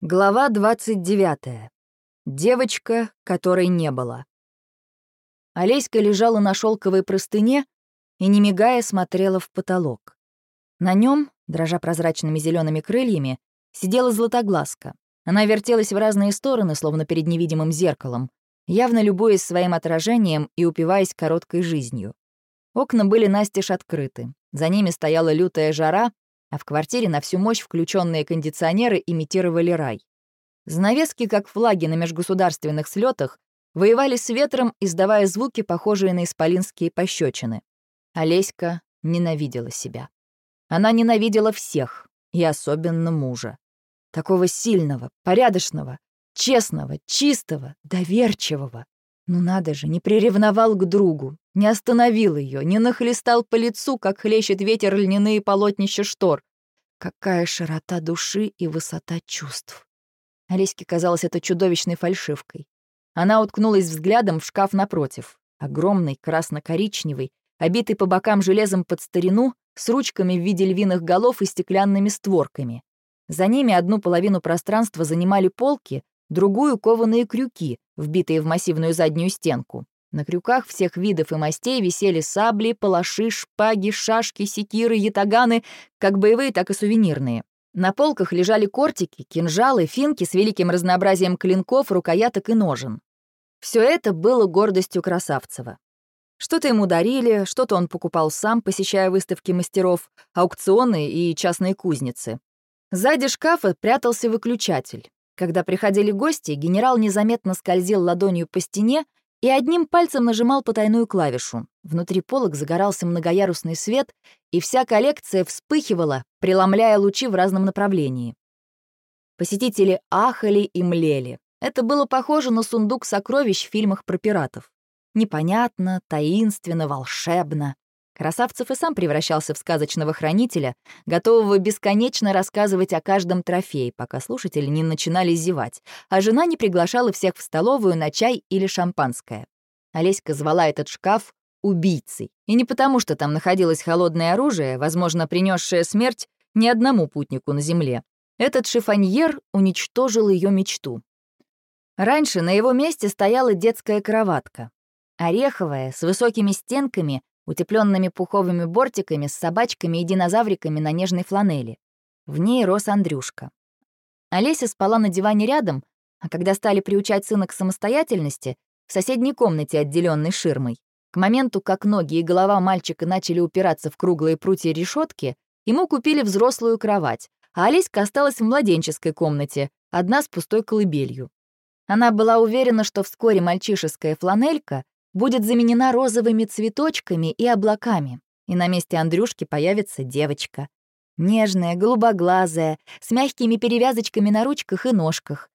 Глава 29. Девочка, которой не было. Олеська лежала на шелковой простыне и, не мигая, смотрела в потолок. На нем, дрожа прозрачными зелеными крыльями, сидела златоглазка. Она вертелась в разные стороны, словно перед невидимым зеркалом, явно любуясь своим отражением и упиваясь короткой жизнью. Окна были настежь открыты. За ними стояла лютая жара, а в квартире на всю мощь включенные кондиционеры имитировали рай. Занавески, как флаги на межгосударственных слетах, воевали с ветром, издавая звуки, похожие на исполинские пощечины. Олеська ненавидела себя. Она ненавидела всех, и особенно мужа. Такого сильного, порядочного, честного, чистого, доверчивого. Ну надо же, не приревновал к другу, не остановил ее, не нахлестал по лицу, как хлещет ветер льняные полотнища штор. Какая широта души и высота чувств. Олеське казалось это чудовищной фальшивкой. Она уткнулась взглядом в шкаф напротив. Огромный, красно-коричневый, обитый по бокам железом под старину, с ручками в виде львиных голов и стеклянными створками. За ними одну половину пространства занимали полки, другую — кованые крюки, вбитые в массивную заднюю стенку. На крюках всех видов и мастей висели сабли, палаши, шпаги, шашки, секиры, ятаганы, как боевые, так и сувенирные. На полках лежали кортики, кинжалы, финки с великим разнообразием клинков, рукояток и ножен. Все это было гордостью Красавцева. Что-то ему дарили, что-то он покупал сам, посещая выставки мастеров, аукционы и частные кузницы. Сзади шкафа прятался выключатель. Когда приходили гости, генерал незаметно скользил ладонью по стене и одним пальцем нажимал потайную клавишу. Внутри полок загорался многоярусный свет, и вся коллекция вспыхивала, преломляя лучи в разном направлении. Посетители ахали и млели. Это было похоже на сундук сокровищ в фильмах про пиратов. Непонятно, таинственно, волшебно. Красавцев и сам превращался в сказочного хранителя, готового бесконечно рассказывать о каждом трофее, пока слушатели не начинали зевать, а жена не приглашала всех в столовую на чай или шампанское. Олеська звала этот шкаф убийцей. И не потому, что там находилось холодное оружие, возможно, принесшее смерть ни одному путнику на земле. Этот шифоньер уничтожил ее мечту. Раньше на его месте стояла детская кроватка. Ореховая, с высокими стенками утепленными пуховыми бортиками с собачками и динозавриками на нежной фланели. В ней рос Андрюшка. Олеся спала на диване рядом, а когда стали приучать сына к самостоятельности, в соседней комнате, отделенной ширмой. К моменту, как ноги и голова мальчика начали упираться в круглые прутья решетки, ему купили взрослую кровать, а Олеська осталась в младенческой комнате, одна с пустой колыбелью. Она была уверена, что вскоре мальчишеская фланелька будет заменена розовыми цветочками и облаками, и на месте Андрюшки появится девочка. Нежная, голубоглазая, с мягкими перевязочками на ручках и ножках.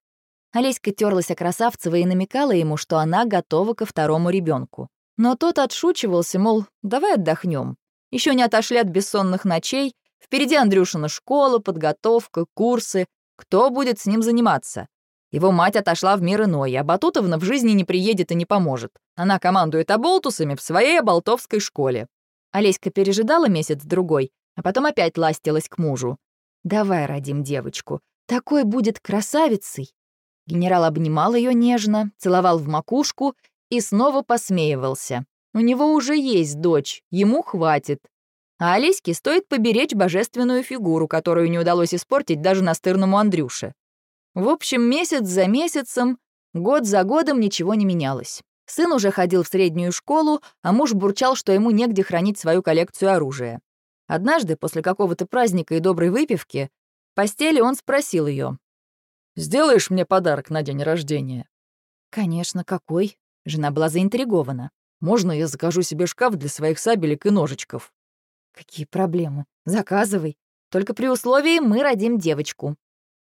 Олеська терлась о Красавцева и намекала ему, что она готова ко второму ребенку. Но тот отшучивался, мол, давай отдохнем. Еще не отошли от бессонных ночей, впереди Андрюшина школа, подготовка, курсы. Кто будет с ним заниматься? Его мать отошла в мир иной, а Батутовна в жизни не приедет и не поможет. Она командует оболтусами в своей оболтовской школе. Олеська пережидала месяц-другой, а потом опять ластилась к мужу. «Давай родим девочку. Такой будет красавицей!» Генерал обнимал ее нежно, целовал в макушку и снова посмеивался. У него уже есть дочь, ему хватит. А Олеське стоит поберечь божественную фигуру, которую не удалось испортить даже настырному Андрюше. В общем, месяц за месяцем, год за годом ничего не менялось. Сын уже ходил в среднюю школу, а муж бурчал, что ему негде хранить свою коллекцию оружия. Однажды, после какого-то праздника и доброй выпивки, в постели он спросил ее: «Сделаешь мне подарок на день рождения?» «Конечно, какой?» Жена была заинтригована. «Можно я закажу себе шкаф для своих сабелек и ножичков?» «Какие проблемы? Заказывай. Только при условии мы родим девочку.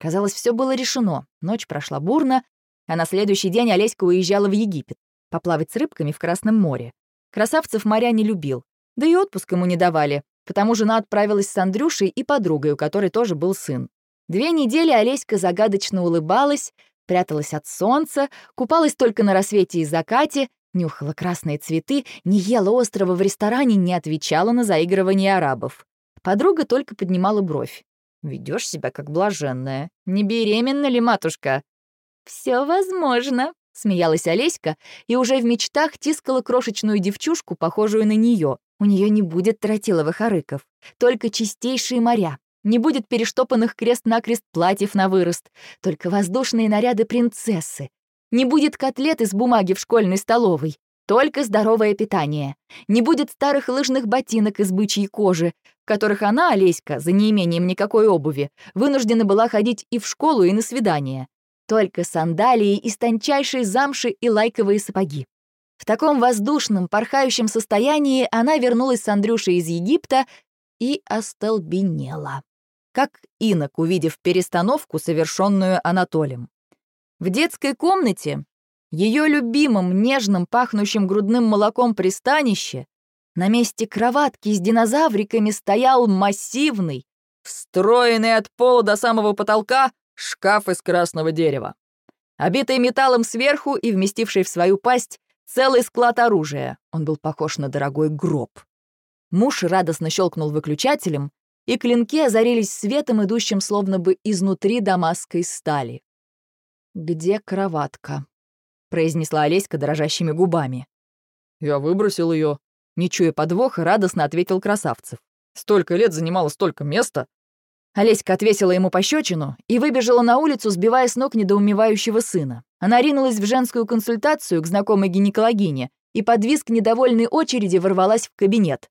Казалось, все было решено. Ночь прошла бурно, а на следующий день Олеська уезжала в Египет, поплавать с рыбками в Красном море. Красавцев моря не любил, да и отпуск ему не давали, потому жена отправилась с Андрюшей и подругой, у которой тоже был сын. Две недели Олеська загадочно улыбалась, пряталась от солнца, купалась только на рассвете и закате, нюхала красные цветы, не ела острова в ресторане, не отвечала на заигрывание арабов. Подруга только поднимала бровь. Ведешь себя как блаженная. Не беременна ли, матушка?» Все возможно», — смеялась Олеська и уже в мечтах тискала крошечную девчушку, похожую на нее. У нее не будет тротиловых арыков, только чистейшие моря. Не будет перештопанных крест-накрест платьев на вырост, только воздушные наряды принцессы. Не будет котлет из бумаги в школьной столовой, только здоровое питание. Не будет старых лыжных ботинок из бычьей кожи, в которых она, Олеська, за неимением никакой обуви, вынуждена была ходить и в школу, и на свидание. Только сандалии из тончайшей замши и лайковые сапоги. В таком воздушном, порхающем состоянии она вернулась с Андрюшей из Египта и остолбенела. Как инок, увидев перестановку, совершенную Анатолием. В детской комнате, ее любимом, нежным, пахнущим грудным молоком пристанище, на месте кроватки с динозавриками стоял массивный, встроенный от пола до самого потолка шкаф из красного дерева. Обитый металлом сверху и вместивший в свою пасть целый склад оружия. Он был похож на дорогой гроб. Муж радостно щелкнул выключателем, и клинки озарились светом, идущим словно бы изнутри дамасской стали. «Где кроватка?» — произнесла Олеська дрожащими губами. «Я выбросил ее. Не чуя подвоха, радостно ответил Красавцев. «Столько лет занимала столько места!» Олеська отвесила ему пощечину и выбежала на улицу, сбивая с ног недоумевающего сына. Она ринулась в женскую консультацию к знакомой гинекологине и под визг недовольной очереди ворвалась в кабинет.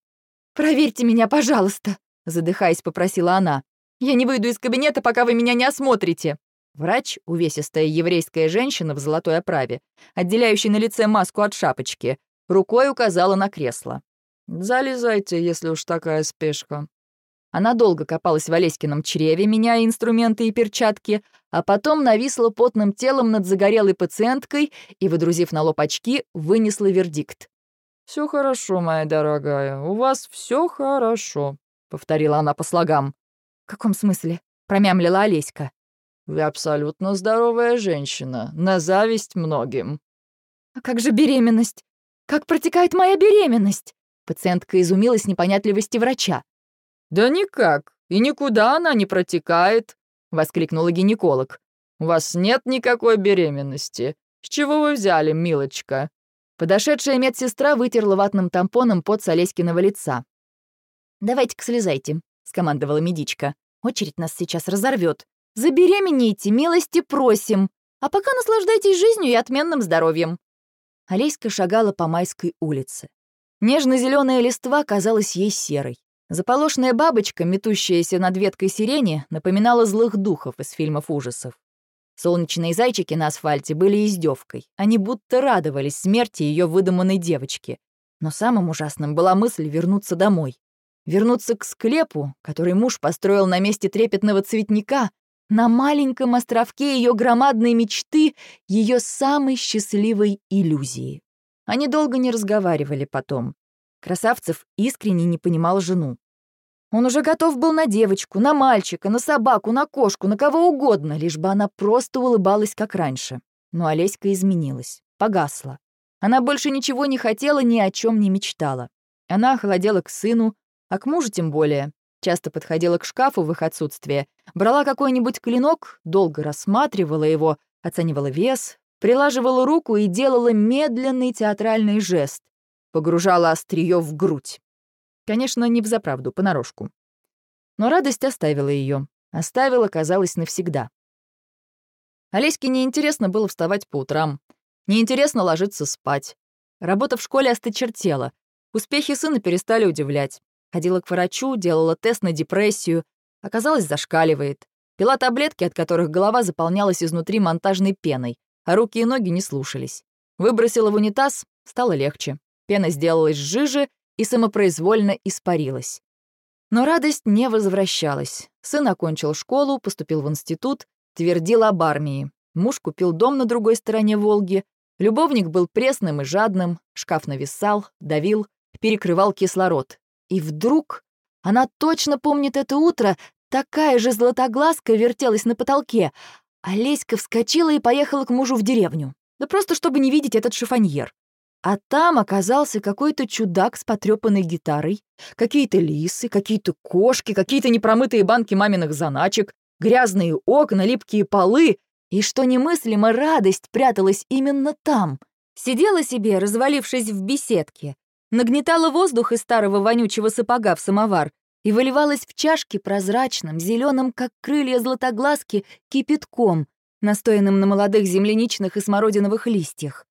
«Проверьте меня, пожалуйста», — задыхаясь, попросила она. «Я не выйду из кабинета, пока вы меня не осмотрите». Врач, увесистая еврейская женщина в золотой оправе, отделяющая на лице маску от шапочки, рукой указала на кресло. «Залезайте, если уж такая спешка», она долго копалась в Олеськином чреве, меняя инструменты и перчатки, а потом нависла потным телом над загорелой пациенткой и, выдрузив на лоб очки, вынесла вердикт. Все хорошо, моя дорогая, у вас все хорошо», — повторила она по слогам. «В каком смысле?» — промямлила Олеська. «Вы абсолютно здоровая женщина, на зависть многим». «А как же беременность? Как протекает моя беременность?» Пациентка изумилась непонятливости врача. «Да никак, и никуда она не протекает», — воскликнула гинеколог. «У вас нет никакой беременности. С чего вы взяли, милочка?» Подошедшая медсестра вытерла ватным тампоном под Солеськиного лица. «Давайте-ка слезайте», — скомандовала медичка. «Очередь нас сейчас разорвет. Забеременейте, милости просим. А пока наслаждайтесь жизнью и отменным здоровьем». Олеська шагала по Майской улице. Нежно-зеленая листва казалась ей серой. Заполошная бабочка, метущаяся над веткой сирени, напоминала злых духов из фильмов ужасов. Солнечные зайчики на асфальте были издевкой. Они будто радовались смерти ее выдуманной девочки. Но самым ужасным была мысль вернуться домой. Вернуться к склепу, который муж построил на месте трепетного цветника, на маленьком островке ее громадной мечты, ее самой счастливой иллюзии. Они долго не разговаривали потом. Красавцев искренне не понимал жену. Он уже готов был на девочку, на мальчика, на собаку, на кошку, на кого угодно, лишь бы она просто улыбалась, как раньше. Но Олеська изменилась, погасла. Она больше ничего не хотела, ни о чем не мечтала. Она охладела к сыну, а к мужу тем более. Часто подходила к шкафу в их отсутствие, брала какой-нибудь клинок, долго рассматривала его, оценивала вес, прилаживала руку и делала медленный театральный жест, погружала острие в грудь. Конечно, не в заправду, понарошку. Но радость оставила ее, Оставила, казалось, навсегда. Олеське неинтересно было вставать по утрам. Неинтересно ложиться спать. Работа в школе осточертела. Успехи сына перестали удивлять. Ходила к врачу, делала тест на депрессию. Оказалось, зашкаливает. Пила таблетки, от которых голова заполнялась изнутри монтажной пеной, а руки и ноги не слушались. Выбросила в унитаз, стало легче. Пена сделалась жиже и самопроизвольно испарилась. Но радость не возвращалась. Сын окончил школу, поступил в институт, твердил об армии. Муж купил дом на другой стороне Волги. Любовник был пресным и жадным, шкаф нависал, давил, перекрывал кислород. И вдруг, она точно помнит это утро, такая же златоглазка вертелась на потолке, а Леська вскочила и поехала к мужу в деревню. Да просто чтобы не видеть этот шифоньер. А там оказался какой-то чудак с потрепанной гитарой, какие-то лисы, какие-то кошки, какие-то непромытые банки маминых заначек, грязные окна, липкие полы, и, что немыслимо, радость пряталась именно там. Сидела себе, развалившись в беседке, нагнетала воздух из старого вонючего сапога в самовар и выливалась в чашки прозрачным, зеленым, как крылья златоглазки, кипятком, настоянным на молодых земляничных и смородиновых листьях.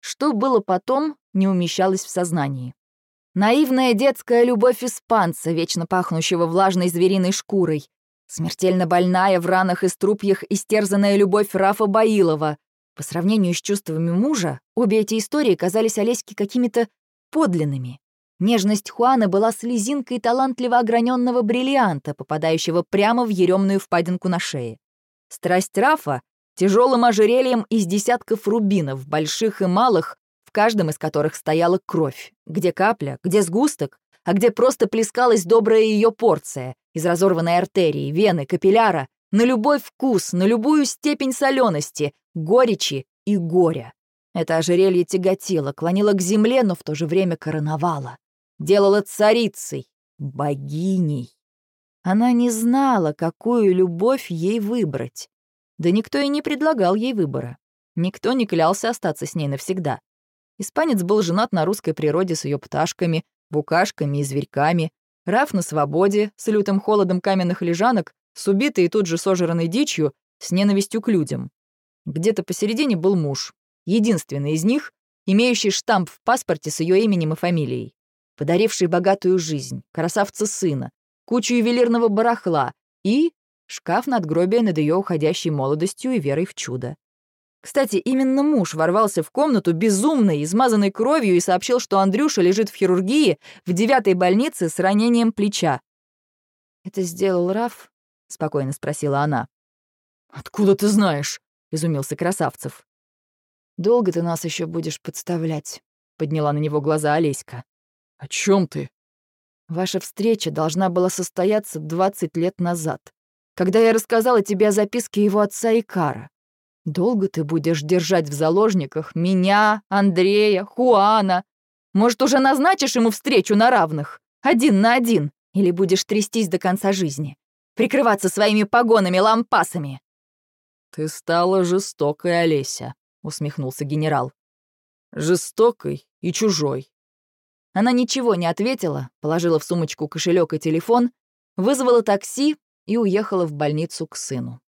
Что было потом, не умещалось в сознании. Наивная детская любовь испанца, вечно пахнущего влажной звериной шкурой. Смертельно больная в ранах и струпьях истерзанная любовь Рафа Баилова. По сравнению с чувствами мужа, обе эти истории казались Олеське какими-то подлинными. Нежность Хуаны была слезинкой талантливо ограненного бриллианта, попадающего прямо в еремную впадинку на шее. Страсть Рафа — тяжелым ожерельем из десятков рубинов, больших и малых, в каждом из которых стояла кровь, где капля, где сгусток, а где просто плескалась добрая ее порция из разорванной артерии, вены, капилляра, на любой вкус, на любую степень солености, горечи и горя. Это ожерелье тяготило, клонило к земле, но в то же время короновало. Делало царицей, богиней. Она не знала, какую любовь ей выбрать. Да никто и не предлагал ей выбора. Никто не клялся остаться с ней навсегда. Испанец был женат на русской природе с ее пташками, букашками и зверьками. Раф на свободе, с лютым холодом каменных лежанок, с убитой и тут же сожранной дичью, с ненавистью к людям. Где-то посередине был муж, единственный из них, имеющий штамп в паспорте с ее именем и фамилией, подаривший богатую жизнь, красавца сына, кучу ювелирного барахла и шкаф надгробия над ее уходящей молодостью и верой в чудо. Кстати, именно муж ворвался в комнату безумный, измазанный кровью и сообщил, что Андрюша лежит в хирургии в девятой больнице с ранением плеча. «Это сделал Раф?» — спокойно спросила она. «Откуда ты знаешь?» — изумился Красавцев. «Долго ты нас еще будешь подставлять?» — подняла на него глаза Олеська. «О чем ты?» «Ваша встреча должна была состояться 20 лет назад, когда я рассказала тебе о записке его отца Икара. Долго ты будешь держать в заложниках меня, Андрея, Хуана? Может, уже назначишь ему встречу на равных? Один на один? Или будешь трястись до конца жизни? Прикрываться своими погонами-лампасами?» «Ты стала жестокой, Олеся», — усмехнулся генерал. «Жестокой и чужой». Она ничего не ответила, положила в сумочку кошелек и телефон, вызвала такси и уехала в больницу к сыну.